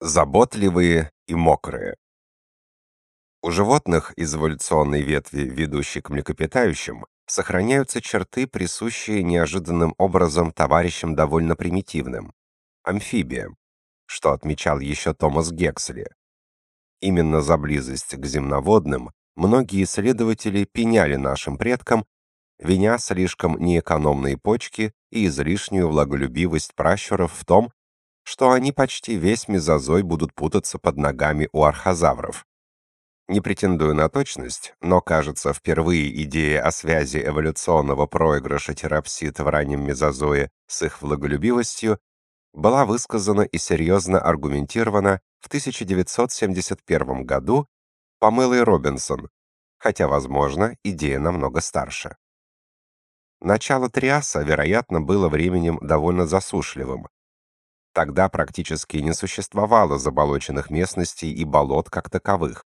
Заботливые и мокрые. У животных из эволюционной ветви, ведущей к млекопитающим, сохраняются черты, присущие неожиданным образом товарищам довольно примитивным амфибиям, что отмечал еще Томас Гексли. Именно за близость к земноводным многие исследователи пеняли нашим предкам, виня слишком неэкономные почки и излишнюю влаголюбивость пращуров в том, что они почти весь мезозой будут путаться под ногами у архозавров. Не претендую на точность, но, кажется, впервые идея о связи эволюционного проигрыша терапсид в раннем мезозое с их влаголюбивостью была высказана и серьезно аргументирована в 1971 году Памелой Робинсон, хотя, возможно, идея намного старше. Начало Триаса, вероятно, было временем довольно засушливым, Тогда практически не существовало заболоченных местностей и болот как таковых.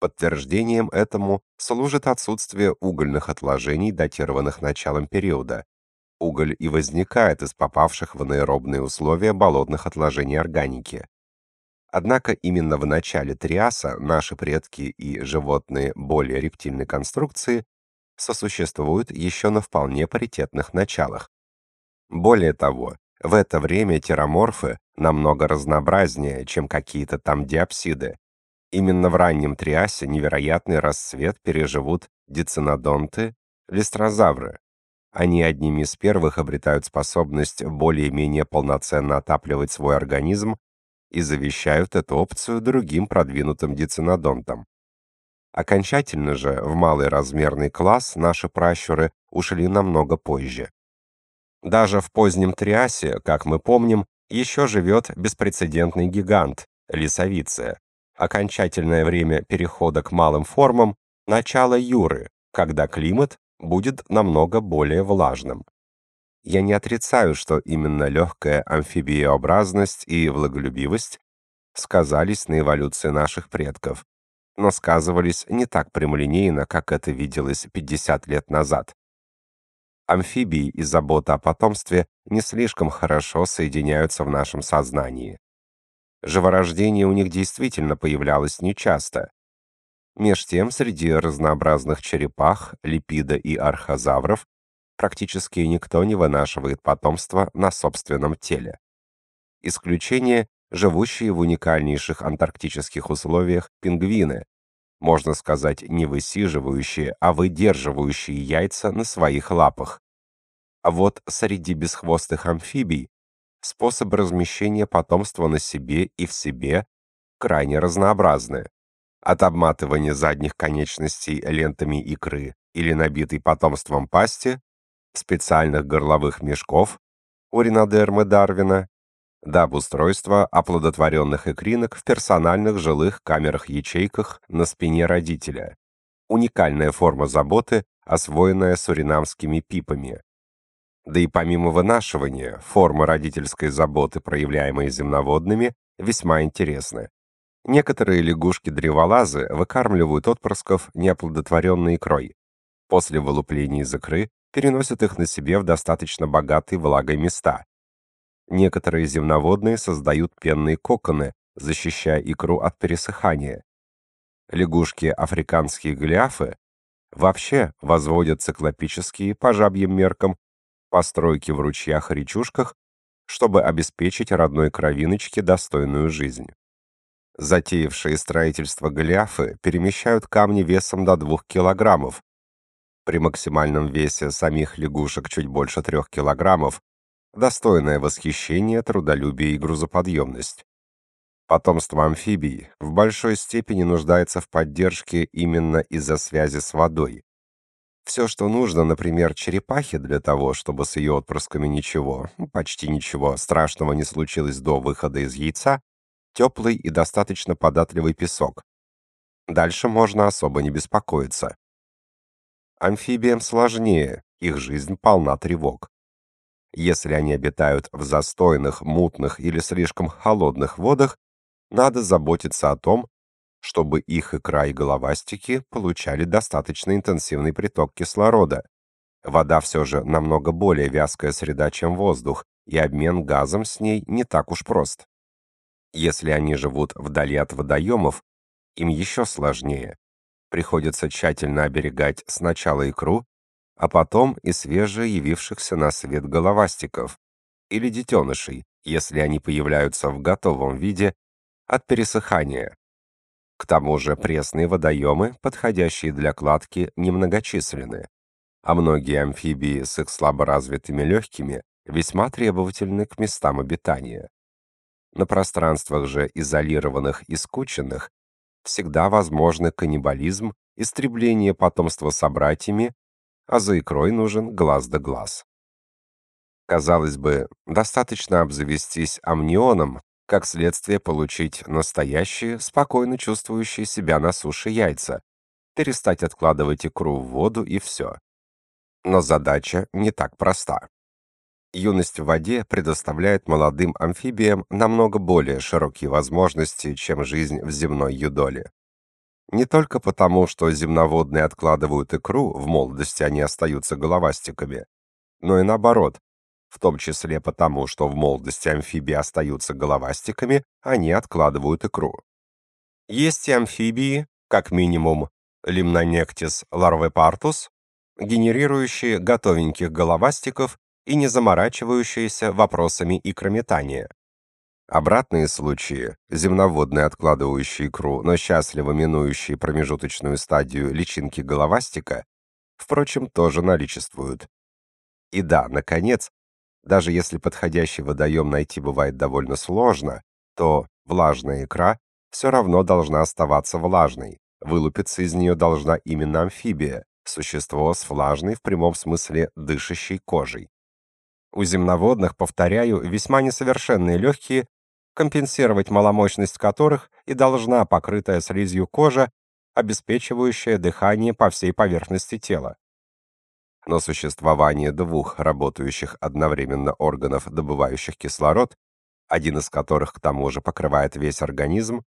Подтверждением этому служит отсутствие угольных отложений, датированных началом периода. Уголь и возникает из попавших в анаэробные условия болотных отложений органики. Однако именно в начале Триаса наши предки и животные более рептильной конструкции сосуществуют еще на вполне паритетных началах. Более того, в это время тераморфы намного разнообразнее, чем какие-то там диапсиды. Именно в раннем триасе невероятный расцвет переживут дицинодонты, листрозавры. Они одними из первых обретают способность более-менее полноценно отапливать свой организм и завещают эту опцию другим продвинутым дицинодонтам. Окончательно же в малый размерный класс наши пращуры ушли намного позже. Даже в позднем Триасе, как мы помним, еще живет беспрецедентный гигант – лисовиция. Окончательное время перехода к малым формам – начало Юры, когда климат будет намного более влажным. Я не отрицаю, что именно легкая амфибиеобразность и влаголюбивость сказались на эволюции наших предков, но сказывались не так прямолинейно, как это виделось 50 лет назад амфибии и забота о потомстве не слишком хорошо соединяются в нашем сознании. Живорождение у них действительно появлялось нечасто. Меж тем, среди разнообразных черепах, липида и архозавров практически никто не вынашивает потомство на собственном теле. Исключение – живущие в уникальнейших антарктических условиях пингвины, можно сказать, не высиживающие, а выдерживающие яйца на своих лапах. А вот среди бесхвостых амфибий способы размещения потомства на себе и в себе крайне разнообразны. От обматывания задних конечностей лентами икры или набитой потомством пасти, специальных горловых мешков, уринодермы Дарвина, до обустройства оплодотворенных икринок в персональных жилых камерах-ячейках на спине родителя. Уникальная форма заботы, освоенная суринамскими пипами. Да и помимо вынашивания, формы родительской заботы, проявляемые земноводными, весьма интересны. Некоторые лягушки-древолазы выкармливают отпрысков неоплодотворенной икрой. После вылупления из икры переносят их на себе в достаточно богатые влагой места, Некоторые земноводные создают пенные коконы, защищая икру от пересыхания. Лягушки африканские гляфы вообще возводят циклопические по жабьим меркам постройки в ручьях и речушках, чтобы обеспечить родной кровиночке достойную жизнь. Затеявшие строительство гляфы перемещают камни весом до 2 килограммов. При максимальном весе самих лягушек чуть больше 3 килограммов достойное восхищения, трудолюбие и грузоподъемность. Потомство амфибий в большой степени нуждается в поддержке именно из-за связи с водой. Все, что нужно, например, черепахе для того, чтобы с ее отпрысками ничего, ну, почти ничего страшного не случилось до выхода из яйца, теплый и достаточно податливый песок. Дальше можно особо не беспокоиться. Амфибиям сложнее, их жизнь полна тревог. Если они обитают в застойных, мутных или слишком холодных водах, надо заботиться о том, чтобы их икра и головастики получали достаточно интенсивный приток кислорода. Вода все же намного более вязкая среда, чем воздух, и обмен газом с ней не так уж прост. Если они живут вдали от водоемов, им еще сложнее. Приходится тщательно оберегать сначала икру, а потом и свежеявившихся на свет головастиков или детенышей, если они появляются в готовом виде от пересыхания. К тому же пресные водоемы, подходящие для кладки, немногочисленны, а многие амфибии с их слаборазвитыми легкими весьма требовательны к местам обитания. На пространствах же изолированных и скученных всегда возможны каннибализм, истребление потомства собратьями, а за икрой нужен глаз да глаз. Казалось бы, достаточно обзавестись амнионом, как следствие получить настоящие, спокойно чувствующие себя на суше яйца, перестать откладывать икру в воду и все. Но задача не так проста. Юность в воде предоставляет молодым амфибиям намного более широкие возможности, чем жизнь в земной юдоле. Не только потому, что земноводные откладывают икру, в молодости они остаются головастиками, но и наоборот, в том числе потому, что в молодости амфибии остаются головастиками, они откладывают икру. Есть и амфибии, как минимум Limnonectis larvipartus, генерирующие готовеньких головастиков и не заморачивающиеся вопросами икрометания. Обратные случаи, земноводные откладывающие икру, но счастливо минующие промежуточную стадию личинки головастика, впрочем, тоже наличествуют. И да, наконец, даже если подходящий водоем найти бывает довольно сложно, то влажная икра все равно должна оставаться влажной. Вылупиться из нее должна именно амфибия, существо с влажной в прямом смысле дышащей кожей. У земноводных, повторяю, весьма несовершенные легкие, компенсировать маломощность которых и должна покрытая слизью кожа, обеспечивающая дыхание по всей поверхности тела. Но существование двух работающих одновременно органов, добывающих кислород, один из которых к тому же покрывает весь организм,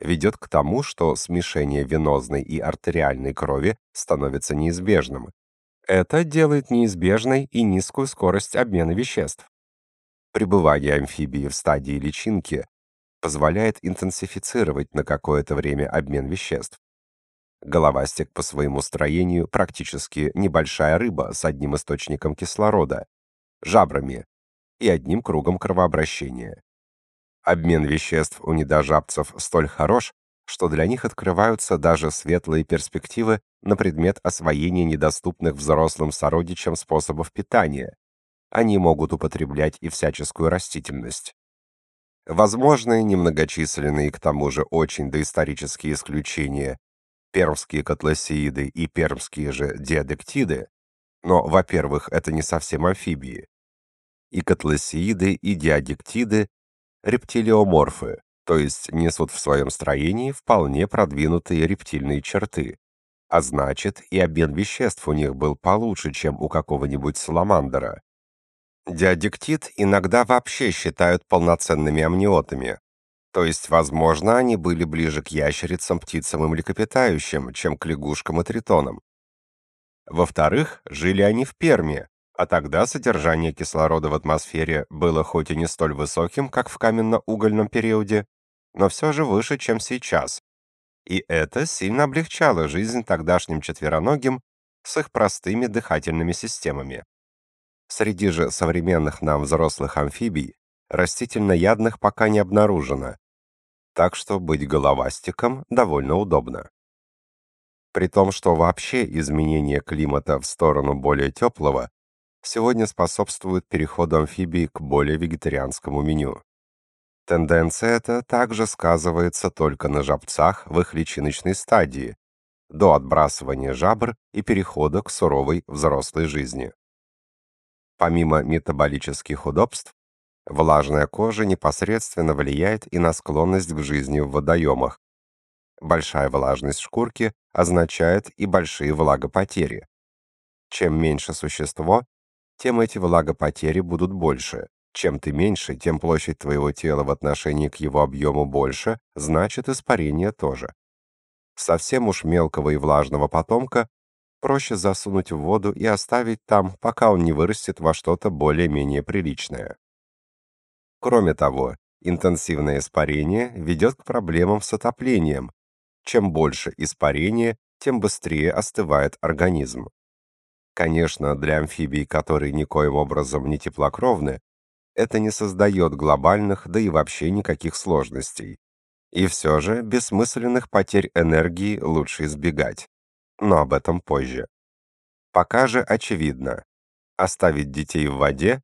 ведет к тому, что смешение венозной и артериальной крови становится неизбежным, это делает неизбежной и низкую скорость обмена веществ. Пребывание амфибии в стадии личинки позволяет интенсифицировать на какое-то время обмен веществ. Головастик по своему строению практически небольшая рыба с одним источником кислорода, жабрами и одним кругом кровообращения. Обмен веществ у недожабцев столь хорош, что для них открываются даже светлые перспективы на предмет освоения недоступных взрослым сородичам способов питания. Они могут употреблять и всяческую растительность. Возможны немногочисленные к тому же очень доисторические исключения, пермские котлосеиды и пермские же диадектиды, но, во-первых, это не совсем амфибии. И котлосеиды, и диадектиды – рептилиоморфы, то есть несут в своем строении вполне продвинутые рептильные черты. А значит, и обмен веществ у них был получше, чем у какого-нибудь саламандра. Диадектит иногда вообще считают полноценными амниотами. То есть, возможно, они были ближе к ящерицам, птицам и млекопитающим, чем к лягушкам и тритонам. Во-вторых, жили они в Перме, а тогда содержание кислорода в атмосфере было хоть и не столь высоким, как в каменно-угольном периоде, но все же выше, чем сейчас. И это сильно облегчало жизнь тогдашним четвероногим с их простыми дыхательными системами. Среди же современных нам взрослых амфибий растительноядных пока не обнаружено, так что быть головастиком довольно удобно. При том, что вообще изменение климата в сторону более теплого сегодня способствует переходу амфибий к более вегетарианскому меню. Тенденция эта также сказывается только на жабцах в их личиночной стадии, до отбрасывания жабр и перехода к суровой взрослой жизни. Помимо метаболических удобств, влажная кожа непосредственно влияет и на склонность к жизни в водоемах. Большая влажность шкурки означает и большие влагопотери. Чем меньше существо, тем эти влагопотери будут больше. Чем ты меньше, тем площадь твоего тела в отношении к его объему больше, значит испарение тоже. Совсем уж мелкого и влажного потомка проще засунуть в воду и оставить там, пока он не вырастет во что-то более-менее приличное. Кроме того, Интенсивное испарение ведет к проблемам с отоплением. Чем больше испарения, тем быстрее остывает организм. Конечно, для амфибий, которые никоим образом не теплокровны, это не создает глобальных, да и вообще никаких сложностей. И все же бессмысленных потерь энергии лучше избегать. Но об этом позже. Пока же очевидно, оставить детей в воде –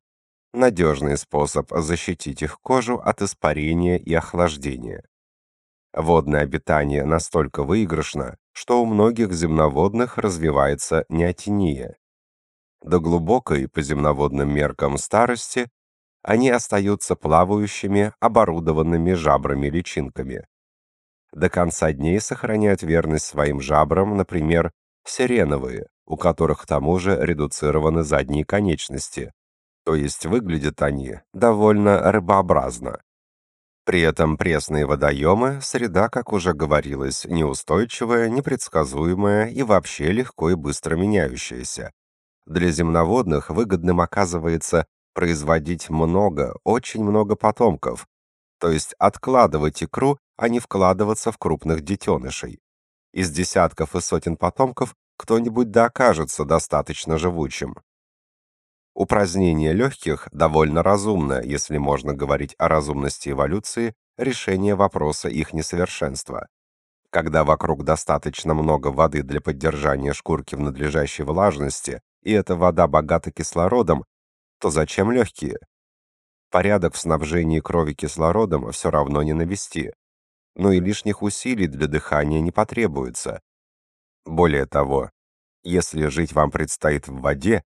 надежный способ защитить их кожу от испарения и охлаждения. Водное обитание настолько выигрышно, что у многих земноводных развивается неотения. До глубокой, по земноводным меркам, старости они остаются плавающими, оборудованными жабрами-личинками. До конца дней сохраняют верность своим жабрам, например, сиреновые, у которых к тому же редуцированы задние конечности, то есть выглядят они довольно рыбообразно. При этом пресные водоемы – среда, как уже говорилось, неустойчивая, непредсказуемая и вообще легко и быстро меняющаяся. Для земноводных выгодным оказывается производить много, очень много потомков, то есть откладывать икру, а не вкладываться в крупных детенышей. Из десятков и сотен потомков кто-нибудь да окажется достаточно живучим. Упразднение легких довольно разумно, если можно говорить о разумности эволюции, решение вопроса их несовершенства. Когда вокруг достаточно много воды для поддержания шкурки в надлежащей влажности, и эта вода богата кислородом, то зачем легкие? Порядок в снабжении крови кислородом все равно не навести. Но и лишних усилий для дыхания не потребуется. Более того, если жить вам предстоит в воде,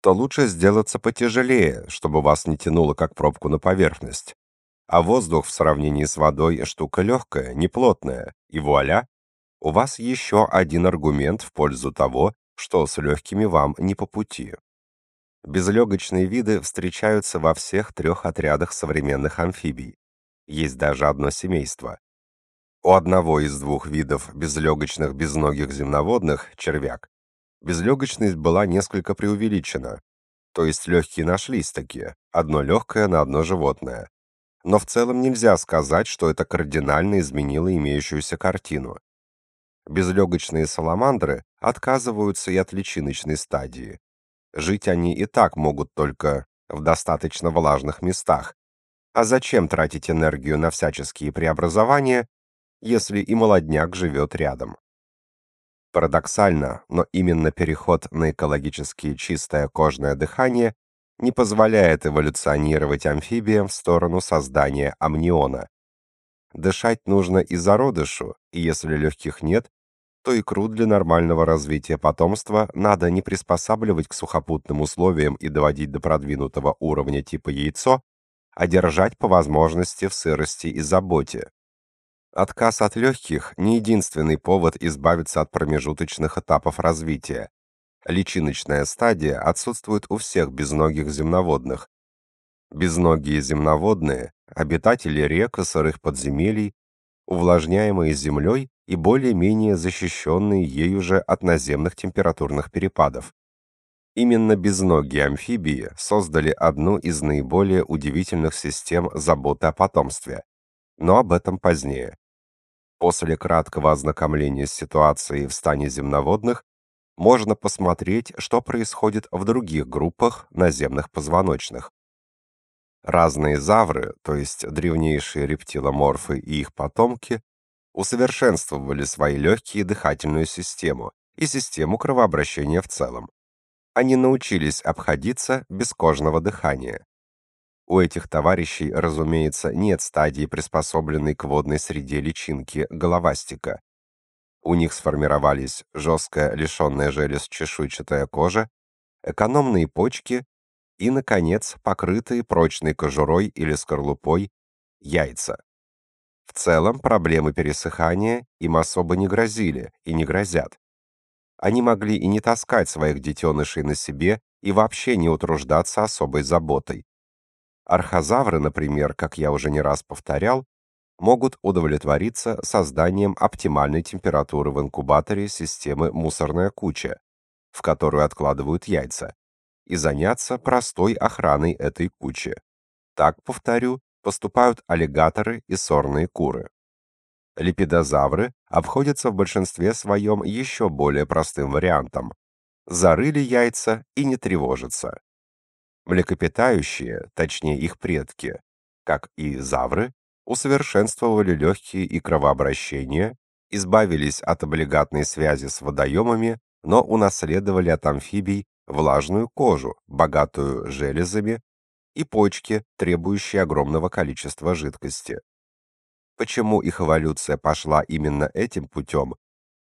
то лучше сделаться потяжелее, чтобы вас не тянуло как пробку на поверхность. А воздух в сравнении с водой штука легкая, неплотная, и вуаля, у вас еще один аргумент в пользу того, что с легкими вам не по пути. Безлегочные виды встречаются во всех трех отрядах современных амфибий. Есть даже одно семейство. У одного из двух видов безлегочных безногих земноводных, червяк, безлегочность была несколько преувеличена. То есть легкие нашлись такие, одно легкое на одно животное. Но в целом нельзя сказать, что это кардинально изменило имеющуюся картину. Безлегочные саламандры отказываются и от личиночной стадии. Жить они и так могут только в достаточно влажных местах. А зачем тратить энергию на всяческие преобразования, если и молодняк живет рядом? Парадоксально, но именно переход на экологически чистое кожное дыхание не позволяет эволюционировать амфибиям в сторону создания амниона. Дышать нужно и зародышу, и если легких нет, то икру для нормального развития потомства надо не приспосабливать к сухопутным условиям и доводить до продвинутого уровня типа яйцо, а держать по возможности в сырости и заботе. Отказ от легких – не единственный повод избавиться от промежуточных этапов развития. Личиночная стадия отсутствует у всех безногих земноводных. Безногие земноводные – обитатели рек и сырых подземелий, увлажняемые землей и более-менее защищенные ею же от наземных температурных перепадов. Именно безногие амфибии создали одну из наиболее удивительных систем заботы о потомстве. Но об этом позднее. После краткого ознакомления с ситуацией в стане земноводных можно посмотреть, что происходит в других группах наземных позвоночных. Разные завры, то есть древнейшие рептиломорфы и их потомки, усовершенствовали свои легкие и дыхательную систему и систему кровообращения в целом. Они научились обходиться без кожного дыхания. У этих товарищей, разумеется, нет стадии, приспособленной к водной среде личинки головастика. У них сформировались жесткая, лишенная желез чешуйчатая кожа, экономные почки и, наконец, покрытые прочной кожурой или скорлупой яйца. В целом, проблемы пересыхания им особо не грозили и не грозят. Они могли и не таскать своих детенышей на себе и вообще не утруждаться особой заботой. Архозавры, например, как я уже не раз повторял, могут удовлетвориться созданием оптимальной температуры в инкубаторе системы мусорная куча, в которую откладывают яйца, и заняться простой охраной этой кучи. Так, повторю, поступают аллигаторы и сорные куры. Лепидозавры обходятся в большинстве своем еще более простым вариантом. Зарыли яйца и не тревожатся. Млекопитающие, точнее их предки, как и завры, усовершенствовали легкие и кровообращение, избавились от облигатной связи с водоемами, но унаследовали от амфибий влажную кожу, богатую железами, и почки, требующие огромного количества жидкости. Почему их эволюция пошла именно этим путем,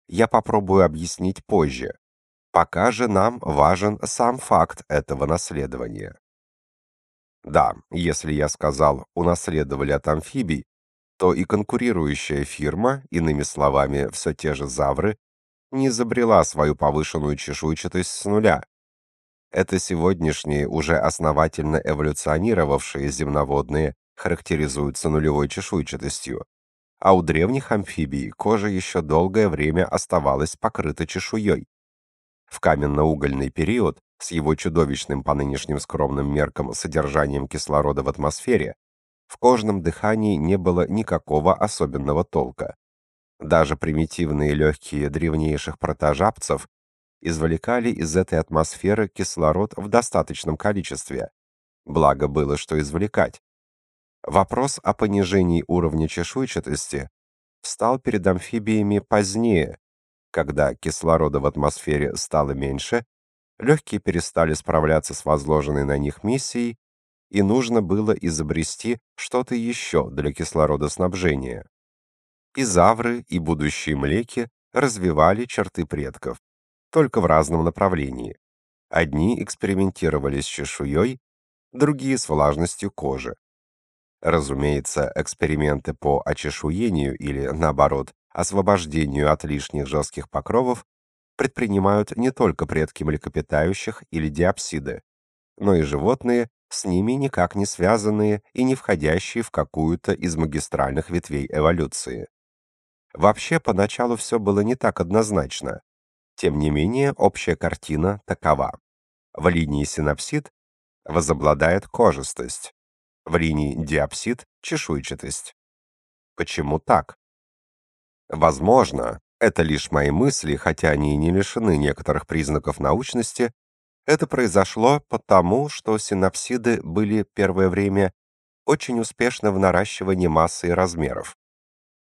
я попробую объяснить позже. Пока же нам важен сам факт этого наследования. Да, если я сказал «унаследовали от амфибий», то и конкурирующая фирма, иными словами, все те же завры, не изобрела свою повышенную чешуйчатость с нуля. Это сегодняшние, уже основательно эволюционировавшие земноводные характеризуются нулевой чешуйчатостью, а у древних амфибий кожа еще долгое время оставалась покрыта чешуей. В каменно-угольный период с его чудовищным по нынешним скромным меркам содержанием кислорода в атмосфере, в кожном дыхании не было никакого особенного толка. Даже примитивные легкие древнейших протожапцев извлекали из этой атмосферы кислород в достаточном количестве. Благо было что извлекать. Вопрос о понижении уровня чешуйчатости встал перед амфибиями позднее, когда кислорода в атмосфере стало меньше, легкие перестали справляться с возложенной на них миссией, и нужно было изобрести что-то еще для кислородоснабжения. И завры, и будущие млеки развивали черты предков, только в разном направлении. Одни экспериментировали с чешуей, другие с влажностью кожи. Разумеется, эксперименты по очешуению или, наоборот, освобождению от лишних жестких покровов предпринимают не только предки млекопитающих или диапсиды, но и животные, с ними никак не связанные и не входящие в какую-то из магистральных ветвей эволюции. Вообще, поначалу все было не так однозначно. Тем не менее, общая картина такова. В линии синапсид возобладает кожистость, в линии диапсид – чешуйчатость. Почему так? Возможно, это лишь мои мысли, хотя они и не лишены некоторых признаков научности, это произошло потому, что синапсиды были первое время очень успешны в наращивании массы и размеров.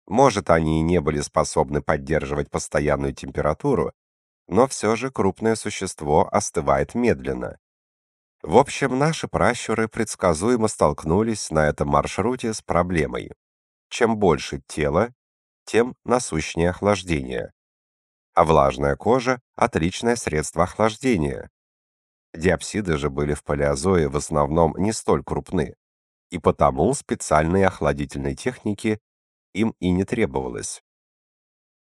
Может, они и не были способны поддерживать постоянную температуру, но все же крупное существо остывает медленно. В общем, наши пращуры предсказуемо столкнулись на этом маршруте с проблемой. Чем больше тела, тем насущнее охлаждение. А влажная кожа – отличное средство охлаждения. Диапсиды же были в палеозое в основном не столь крупны, и потому специальной охладительной техники им и не требовалось.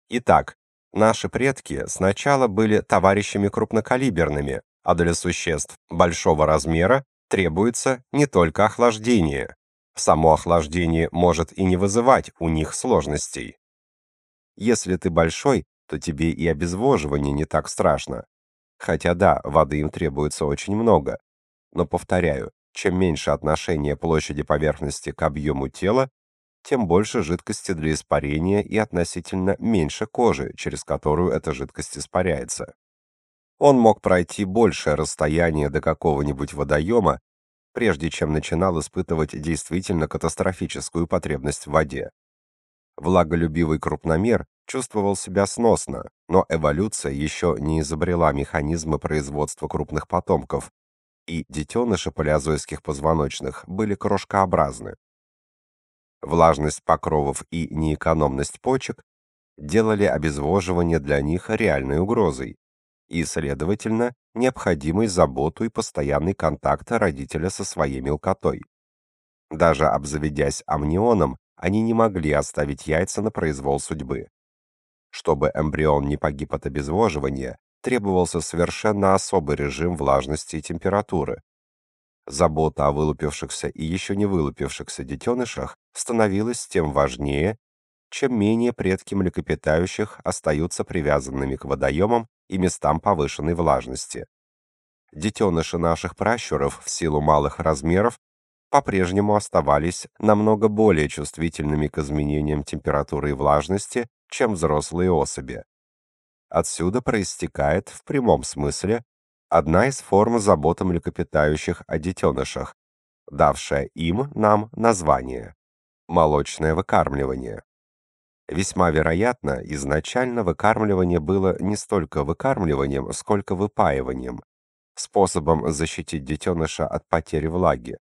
Итак, наши предки сначала были товарищами крупнокалиберными, а для существ большого размера требуется не только охлаждение. Само охлаждение может и не вызывать у них сложностей. Если ты большой, то тебе и обезвоживание не так страшно. Хотя да, воды им требуется очень много. Но повторяю, чем меньше отношение площади поверхности к объему тела, тем больше жидкости для испарения и относительно меньше кожи, через которую эта жидкость испаряется. Он мог пройти большее расстояние до какого-нибудь водоема, прежде чем начинал испытывать действительно катастрофическую потребность в воде. Влаголюбивый крупномер чувствовал себя сносно, но эволюция еще не изобрела механизмы производства крупных потомков, и детеныши палеозойских позвоночных были крошкообразны. Влажность покровов и неэкономность почек делали обезвоживание для них реальной угрозой, и, следовательно, необходимой заботу и постоянный контакт родителя со своей мелкотой. Даже обзаведясь амнионом, они не могли оставить яйца на произвол судьбы. Чтобы эмбрион не погиб от обезвоживания, требовался совершенно особый режим влажности и температуры. Забота о вылупившихся и еще не вылупившихся детенышах становилась тем важнее, чем менее предки млекопитающих остаются привязанными к водоемам и местам повышенной влажности. Детеныши наших пращуров в силу малых размеров по-прежнему оставались намного более чувствительными к изменениям температуры и влажности, чем взрослые особи. Отсюда проистекает в прямом смысле одна из форм заботы млекопитающих о детенышах, давшая им нам название молочное выкармливание. Весьма вероятно, изначально выкармливание было не столько выкармливанием, сколько выпаиванием, способом защитить детеныша от потери влаги.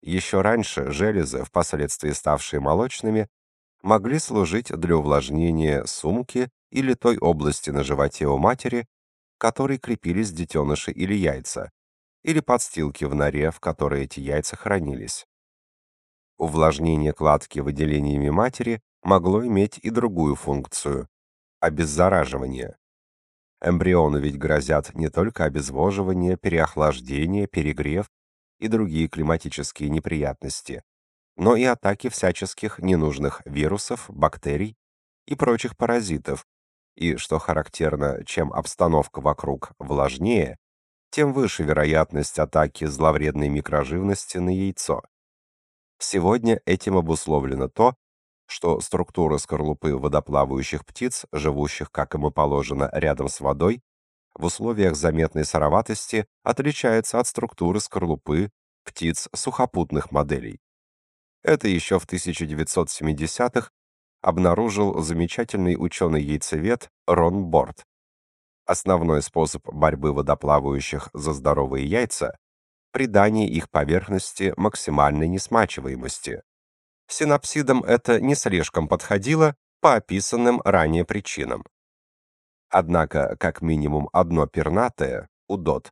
Еще раньше железы, впоследствии ставшие молочными, могли служить для увлажнения сумки или той области на животе у матери, которой крепились детеныши или яйца, или подстилки в норе, в которой эти яйца хранились. Увлажнение кладки выделениями матери могло иметь и другую функцию – обеззараживание. Эмбриону ведь грозят не только обезвоживание, переохлаждение, перегрев и другие климатические неприятности, но и атаки всяческих ненужных вирусов, бактерий и прочих паразитов, и, что характерно, чем обстановка вокруг влажнее, тем выше вероятность атаки зловредной микроживности на яйцо. Сегодня этим обусловлено то, что структура скорлупы водоплавающих птиц, живущих, как ему положено, рядом с водой, в условиях заметной сыроватости отличается от структуры скорлупы птиц сухопутных моделей. Это еще в 1970-х обнаружил замечательный ученый-яйцевед Рон Борт. Основной способ борьбы водоплавающих за здоровые яйца придание их поверхности максимальной несмачиваемости. Синапсидам это не слишком подходило по описанным ранее причинам. Однако, как минимум одно пернатое, удот,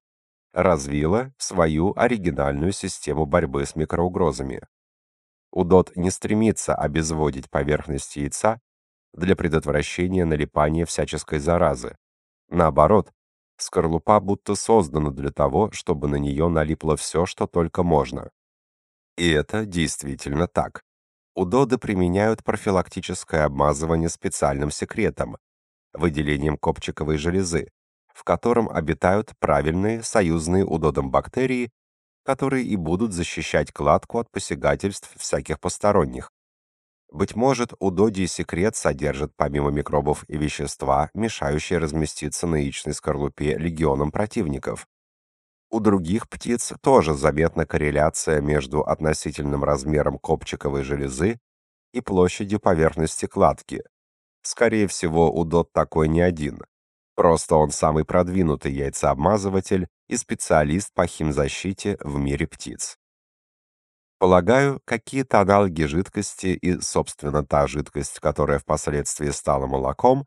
развило свою оригинальную систему борьбы с микроугрозами. Удот не стремится обезводить поверхность яйца для предотвращения налипания всяческой заразы. Наоборот, Скорлупа будто создана для того, чтобы на нее налипло все, что только можно. И это действительно так. Удоды применяют профилактическое обмазывание специальным секретом, выделением копчиковой железы, в котором обитают правильные союзные удодам бактерии, которые и будут защищать кладку от посягательств всяких посторонних. Быть может, удодий секрет содержит помимо микробов и вещества, мешающие разместиться на яичной скорлупе легионам противников. У других птиц тоже заметна корреляция между относительным размером копчиковой железы и площадью поверхности кладки. Скорее всего, удод такой не один. Просто он самый продвинутый яйцеобмазыватель и специалист по химзащите в мире птиц. Полагаю, какие-то аналоги жидкости и, собственно, та жидкость, которая впоследствии стала молоком,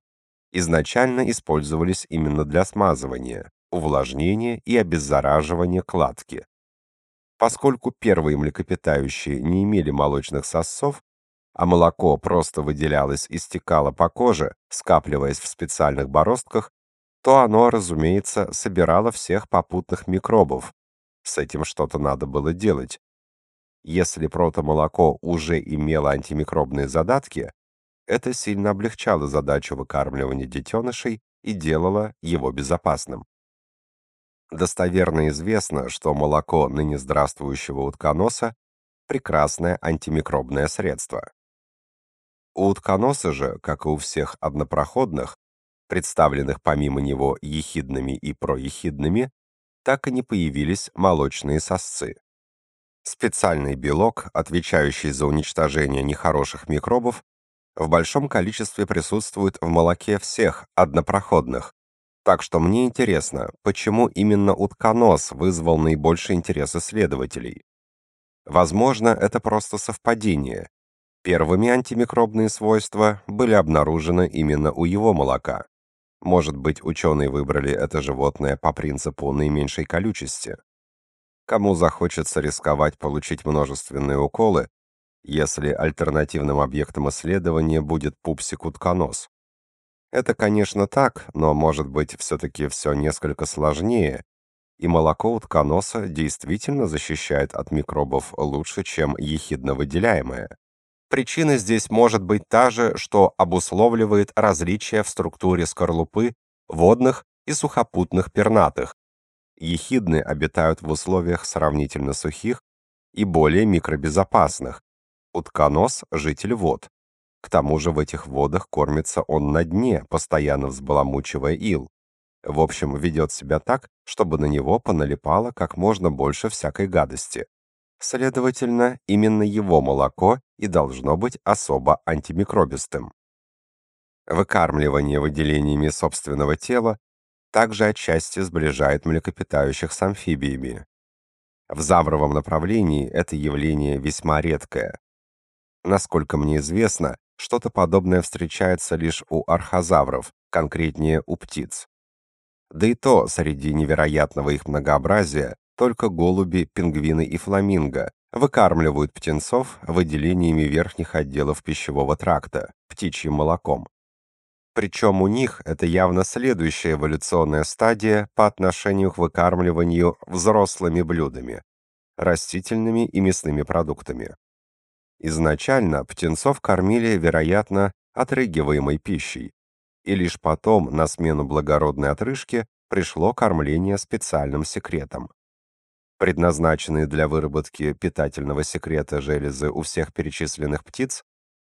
изначально использовались именно для смазывания, увлажнения и обеззараживания кладки. Поскольку первые млекопитающие не имели молочных сосцов, а молоко просто выделялось и стекало по коже, скапливаясь в специальных бороздках, то оно, разумеется, собирало всех попутных микробов. С этим что-то надо было делать, если протомолоко уже имело антимикробные задатки, это сильно облегчало задачу выкармливания детенышей и делало его безопасным. Достоверно известно, что молоко ныне здравствующего утконоса – прекрасное антимикробное средство. У утконоса же, как и у всех однопроходных, представленных помимо него ехидными и проехидными, так и не появились молочные сосцы. Специальный белок, отвечающий за уничтожение нехороших микробов, в большом количестве присутствует в молоке всех однопроходных. Так что мне интересно, почему именно утконос вызвал наибольший интерес исследователей. Возможно, это просто совпадение. Первыми антимикробные свойства были обнаружены именно у его молока. Может быть, ученые выбрали это животное по принципу наименьшей колючести. Кому захочется рисковать получить множественные уколы, если альтернативным объектом исследования будет пупсик-утконос? Это, конечно, так, но может быть все-таки все несколько сложнее, и молоко утконоса действительно защищает от микробов лучше, чем ехидно выделяемое. Причина здесь может быть та же, что обусловливает различия в структуре скорлупы водных и сухопутных пернатых, Ехидны обитают в условиях сравнительно сухих, и более микробезопасных. Утконос – житель вод. К тому же в этих водах кормится он на дне, постоянно взбаламучивая ил. В общем, ведет себя так, чтобы на него поналипало как можно больше всякой гадости. Следовательно, именно его молоко и должно быть особо антимикробистым. Выкармливание выделениями собственного тела также отчасти сближает млекопитающих с амфибиями. В завровом направлении это явление весьма редкое. Насколько мне известно, что-то подобное встречается лишь у архозавров, конкретнее у птиц. Да и то среди невероятного их многообразия только голуби, пингвины и фламинго выкармливают птенцов выделениями верхних отделов пищевого тракта, птичьим молоком. Причем у них это явно следующая эволюционная стадия по отношению к выкармливанию взрослыми блюдами, растительными и мясными продуктами. Изначально птенцов кормили, вероятно, отрыгиваемой пищей, и лишь потом на смену благородной отрыжке пришло кормление специальным секретом. Предназначенные для выработки питательного секрета железы у всех перечисленных птиц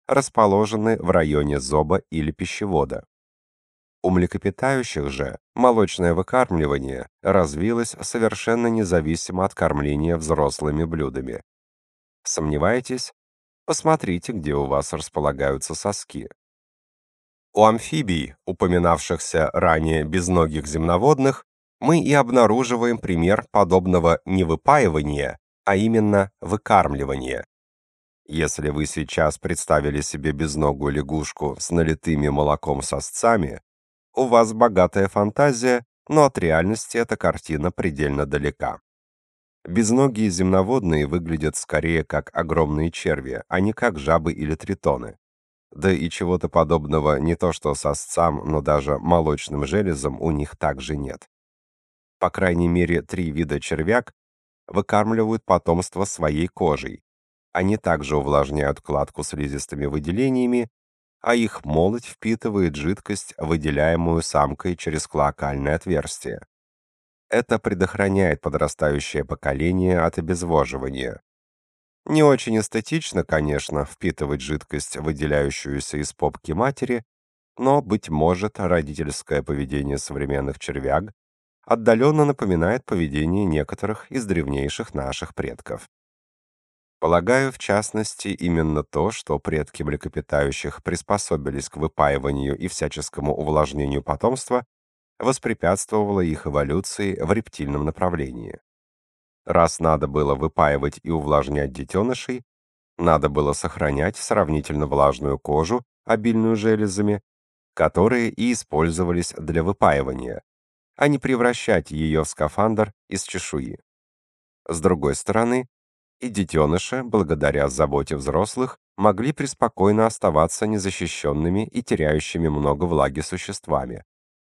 расположены в районе зоба или пищевода. У млекопитающих же молочное выкармливание развилось совершенно независимо от кормления взрослыми блюдами. Сомневаетесь? Посмотрите, где у вас располагаются соски. У амфибий, упоминавшихся ранее безногих земноводных, мы и обнаруживаем пример подобного не выпаивания, а именно выкармливания. Если вы сейчас представили себе безногую лягушку с налитыми молоком сосцами, у вас богатая фантазия, но от реальности эта картина предельно далека. Безногие земноводные выглядят скорее как огромные черви, а не как жабы или тритоны. Да и чего-то подобного не то что сосцам, но даже молочным железам у них также нет. По крайней мере, три вида червяк выкармливают потомство своей кожей, они также увлажняют кладку слизистыми выделениями, а их молоть впитывает жидкость, выделяемую самкой через клоакальное отверстие. Это предохраняет подрастающее поколение от обезвоживания. Не очень эстетично, конечно, впитывать жидкость, выделяющуюся из попки матери, но, быть может, родительское поведение современных червяг отдаленно напоминает поведение некоторых из древнейших наших предков. Полагаю, в частности, именно то, что предки млекопитающих приспособились к выпаиванию и всяческому увлажнению потомства, воспрепятствовало их эволюции в рептильном направлении. Раз надо было выпаивать и увлажнять детенышей, надо было сохранять сравнительно влажную кожу, обильную железами, которые и использовались для выпаивания, а не превращать ее в скафандр из чешуи. С другой стороны, и детеныши, благодаря заботе взрослых, могли преспокойно оставаться незащищенными и теряющими много влаги существами.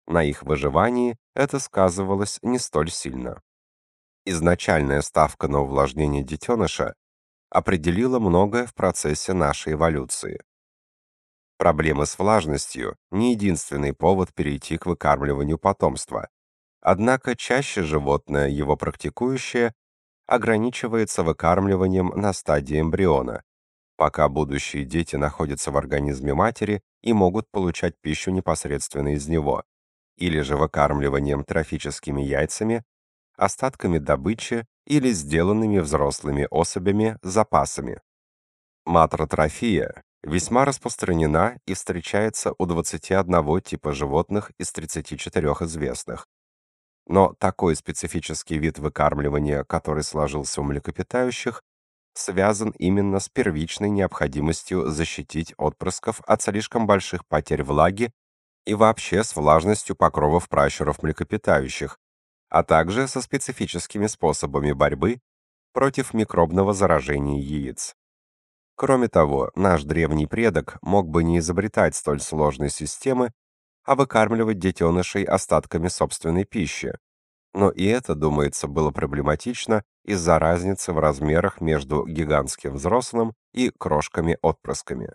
На их выживании это сказывалось не столь сильно. Изначальная ставка на увлажнение детеныша определила многое в процессе нашей эволюции. Проблемы с влажностью – не единственный повод перейти к выкармливанию потомства. Однако чаще животное, его практикующее, ограничивается выкармливанием на стадии эмбриона, пока будущие дети находятся в организме матери и могут получать пищу непосредственно из него, или же выкармливанием трофическими яйцами, остатками добычи или сделанными взрослыми особями запасами. Матротрофия весьма распространена и встречается у 21 типа животных из 34 известных, но такой специфический вид выкармливания, который сложился у млекопитающих, связан именно с первичной необходимостью защитить отпрысков от слишком больших потерь влаги и вообще с влажностью покровов пращуров млекопитающих, а также со специфическими способами борьбы против микробного заражения яиц. Кроме того, наш древний предок мог бы не изобретать столь сложной системы, а выкармливать детенышей остатками собственной пищи. Но и это, думается, было проблематично из-за разницы в размерах между гигантским взрослым и крошками-отпрысками.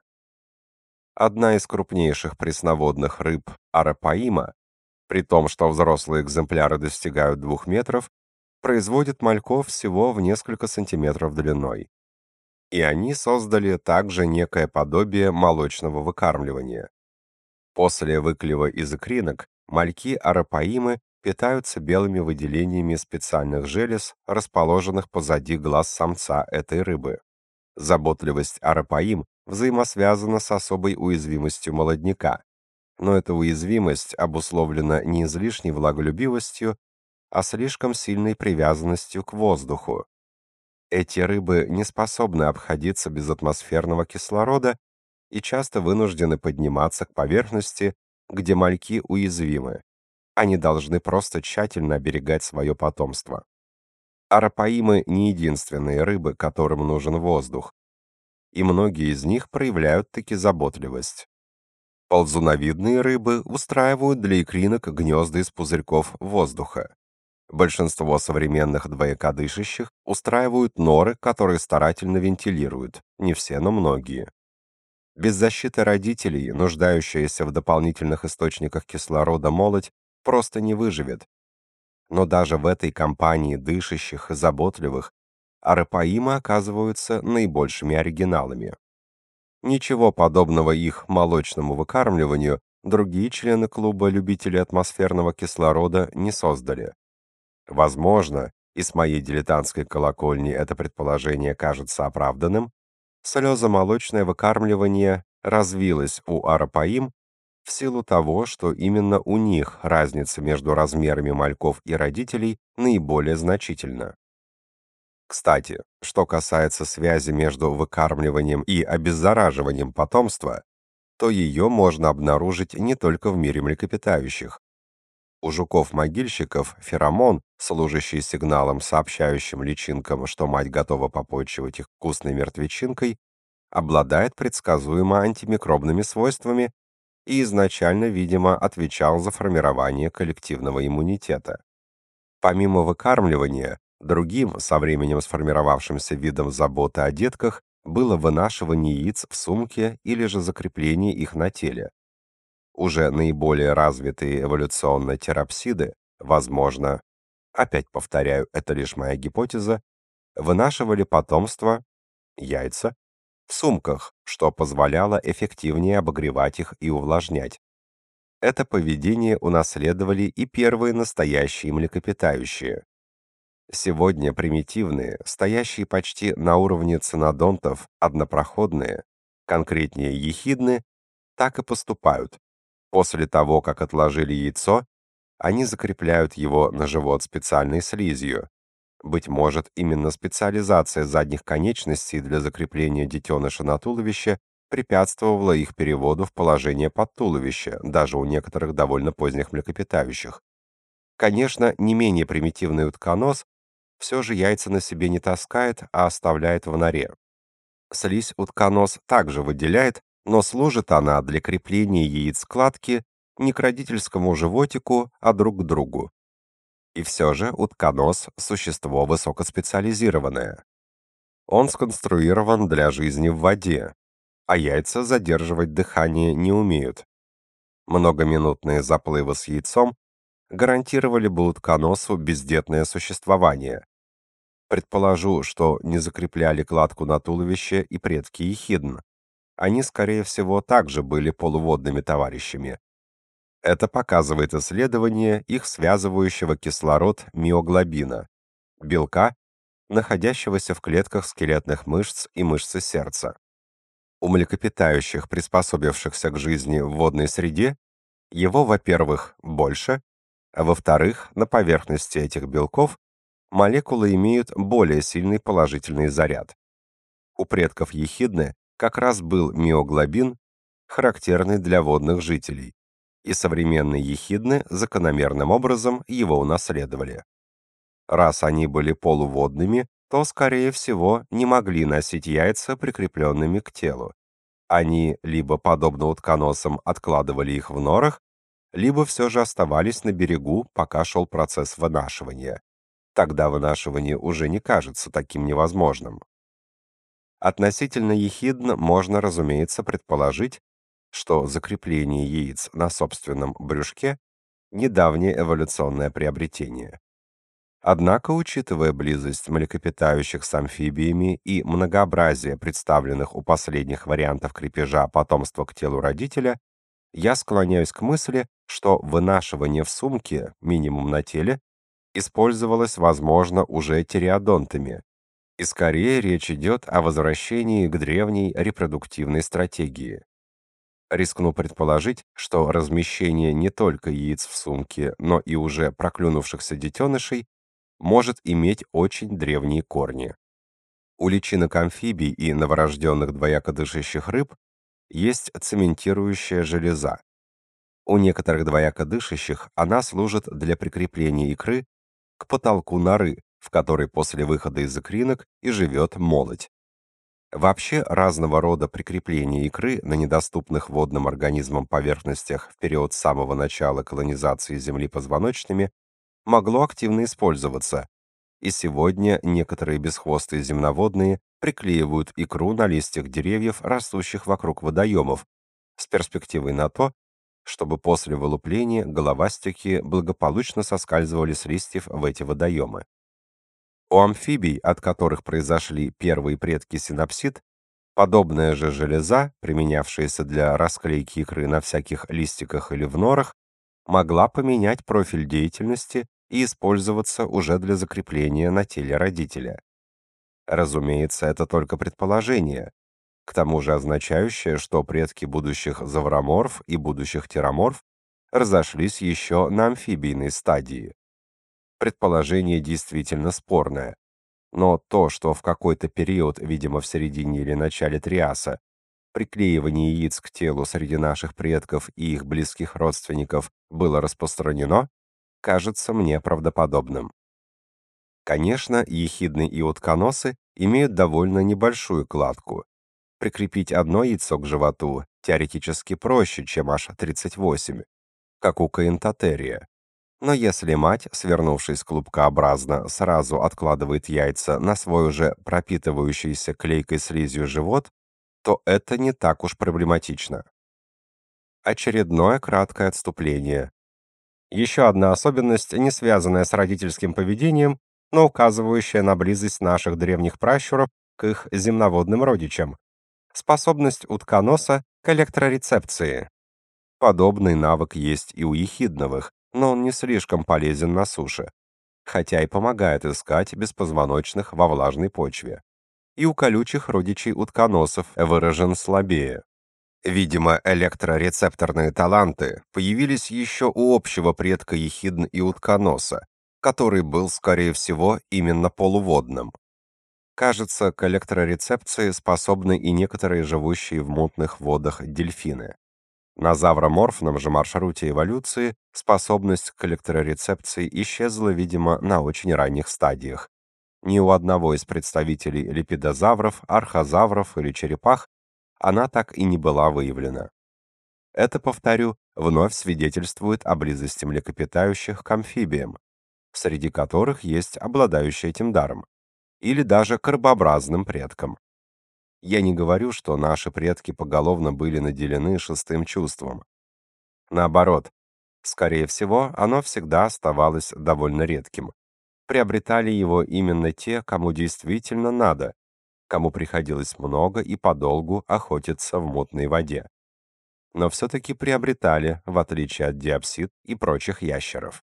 Одна из крупнейших пресноводных рыб арапаима, при том, что взрослые экземпляры достигают 2 метров, производит мальков всего в несколько сантиметров длиной. И они создали также некое подобие молочного выкармливания. После выклева из икринок мальки арапаимы питаются белыми выделениями специальных желез, расположенных позади глаз самца этой рыбы. Заботливость арапаим взаимосвязана с особой уязвимостью молодняка, но эта уязвимость обусловлена не излишней влаголюбивостью, а слишком сильной привязанностью к воздуху. Эти рыбы не способны обходиться без атмосферного кислорода и часто вынуждены подниматься к поверхности, где мальки уязвимы. Они должны просто тщательно оберегать свое потомство. Арапаимы не единственные рыбы, которым нужен воздух, и многие из них проявляют таки заботливость. Ползуновидные рыбы устраивают для икринок гнезда из пузырьков воздуха. Большинство современных двоякодышащих устраивают норы, которые старательно вентилируют, не все, но многие. Без защиты родителей, нуждающаяся в дополнительных источниках кислорода молодь просто не выживет. Но даже в этой компании дышащих и заботливых арапаимы оказываются наибольшими оригиналами. Ничего подобного их молочному выкармливанию другие члены клуба любителей атмосферного кислорода не создали. Возможно, и с моей дилетантской колокольни это предположение кажется оправданным, слезомолочное выкармливание развилось у арапаим в силу того, что именно у них разница между размерами мальков и родителей наиболее значительна. Кстати, что касается связи между выкармливанием и обеззараживанием потомства, то ее можно обнаружить не только в мире млекопитающих. У жуков-могильщиков феромон, служащий сигналом, сообщающим личинкам, что мать готова попочивать их вкусной мертвечинкой, обладает предсказуемо антимикробными свойствами и изначально, видимо, отвечал за формирование коллективного иммунитета. Помимо выкармливания, другим со временем сформировавшимся видом заботы о детках было вынашивание яиц в сумке или же закрепление их на теле. Уже наиболее развитые эволюционно терапсиды, возможно, опять повторяю, это лишь моя гипотеза, вынашивали потомство, яйца, в сумках, что позволяло эффективнее обогревать их и увлажнять. Это поведение унаследовали и первые настоящие млекопитающие. Сегодня примитивные, стоящие почти на уровне цинодонтов, однопроходные, конкретнее ехидны, так и поступают. После того, как отложили яйцо, они закрепляют его на живот специальной слизью. Быть может, именно специализация задних конечностей для закрепления детеныша на туловище препятствовала их переводу в положение под туловище, даже у некоторых довольно поздних млекопитающих. Конечно, не менее примитивный утконос все же яйца на себе не таскает, а оставляет в норе. Слизь утконос также выделяет, но служит она для крепления яиц кладки не к родительскому животику, а друг к другу. И все же утконос – существо высокоспециализированное. Он сконструирован для жизни в воде, а яйца задерживать дыхание не умеют. Многоминутные заплывы с яйцом гарантировали бы утконосу бездетное существование, Предположу, что не закрепляли кладку на туловище и предки ехидн. Они, скорее всего, также были полуводными товарищами. Это показывает исследование их связывающего кислород миоглобина, белка, находящегося в клетках скелетных мышц и мышцы сердца. У млекопитающих, приспособившихся к жизни в водной среде, его, во-первых, больше, а во-вторых, на поверхности этих белков молекулы имеют более сильный положительный заряд. У предков ехидны как раз был миоглобин, характерный для водных жителей, и современные ехидны закономерным образом его унаследовали. Раз они были полуводными, то, скорее всего, не могли носить яйца, прикрепленными к телу. Они либо, подобно утконосам, откладывали их в норах, либо все же оставались на берегу, пока шел процесс вынашивания. Тогда вынашивание уже не кажется таким невозможным. Относительно ехидн можно, разумеется, предположить, что закрепление яиц на собственном брюшке – недавнее эволюционное приобретение. Однако, учитывая близость млекопитающих с амфибиями и многообразие представленных у последних вариантов крепежа потомства к телу родителя, я склоняюсь к мысли, что вынашивание в сумке, минимум на теле, использовалось, возможно, уже тиреодонтами. И скорее речь идет о возвращении к древней репродуктивной стратегии. Рискну предположить, что размещение не только яиц в сумке, но и уже проклюнувшихся детенышей может иметь очень древние корни. У личинок амфибий и новорожденных двоякодышащих рыб есть цементирующая железа. У некоторых двоякодышащих она служит для прикрепления икры к потолку норы, в которой после выхода из икринок и живет молоть. Вообще разного рода прикрепления икры на недоступных водным организмам поверхностях в период самого начала колонизации Земли позвоночными могло активно использоваться, и сегодня некоторые бесхвостые земноводные приклеивают икру на листьях деревьев, растущих вокруг водоемов, с перспективой на то, чтобы после вылупления головастики благополучно соскальзывали с листьев в эти водоемы. У амфибий, от которых произошли первые предки синапсид, подобная же железа, применявшаяся для расклейки икры на всяких листиках или в норах, могла поменять профиль деятельности и использоваться уже для закрепления на теле родителя. Разумеется, это только предположение, к тому же означающее, что предки будущих завроморф и будущих тероморф разошлись еще на амфибийной стадии предположение действительно спорное. Но то, что в какой-то период, видимо, в середине или начале Триаса, приклеивание яиц к телу среди наших предков и их близких родственников было распространено, кажется мне правдоподобным. Конечно, ехидны и утконосы имеют довольно небольшую кладку. Прикрепить одно яйцо к животу теоретически проще, чем аж 38, как у каентотерия. Но если мать, свернувшись клубкообразно, сразу откладывает яйца на свой уже пропитывающийся клейкой слизью живот, то это не так уж проблематично. Очередное краткое отступление. Еще одна особенность, не связанная с родительским поведением, но указывающая на близость наших древних пращуров к их земноводным родичам. Способность утконоса к электрорецепции. Подобный навык есть и у ехидновых, но он не слишком полезен на суше, хотя и помогает искать беспозвоночных во влажной почве. И у колючих родичей утконосов выражен слабее. Видимо, электрорецепторные таланты появились еще у общего предка ехидн и утконоса, который был, скорее всего, именно полуводным. Кажется, к электрорецепции способны и некоторые живущие в мутных водах дельфины. На завроморфном же маршруте эволюции способность к электрорецепции исчезла, видимо, на очень ранних стадиях. Ни у одного из представителей лепидозавров, архозавров или черепах она так и не была выявлена. Это, повторю, вновь свидетельствует о близости млекопитающих к амфибиям, среди которых есть обладающие этим даром, или даже к рыбообразным предкам. Я не говорю, что наши предки поголовно были наделены шестым чувством. Наоборот, скорее всего, оно всегда оставалось довольно редким. Приобретали его именно те, кому действительно надо, кому приходилось много и подолгу охотиться в мутной воде. Но все-таки приобретали, в отличие от диапсид и прочих ящеров.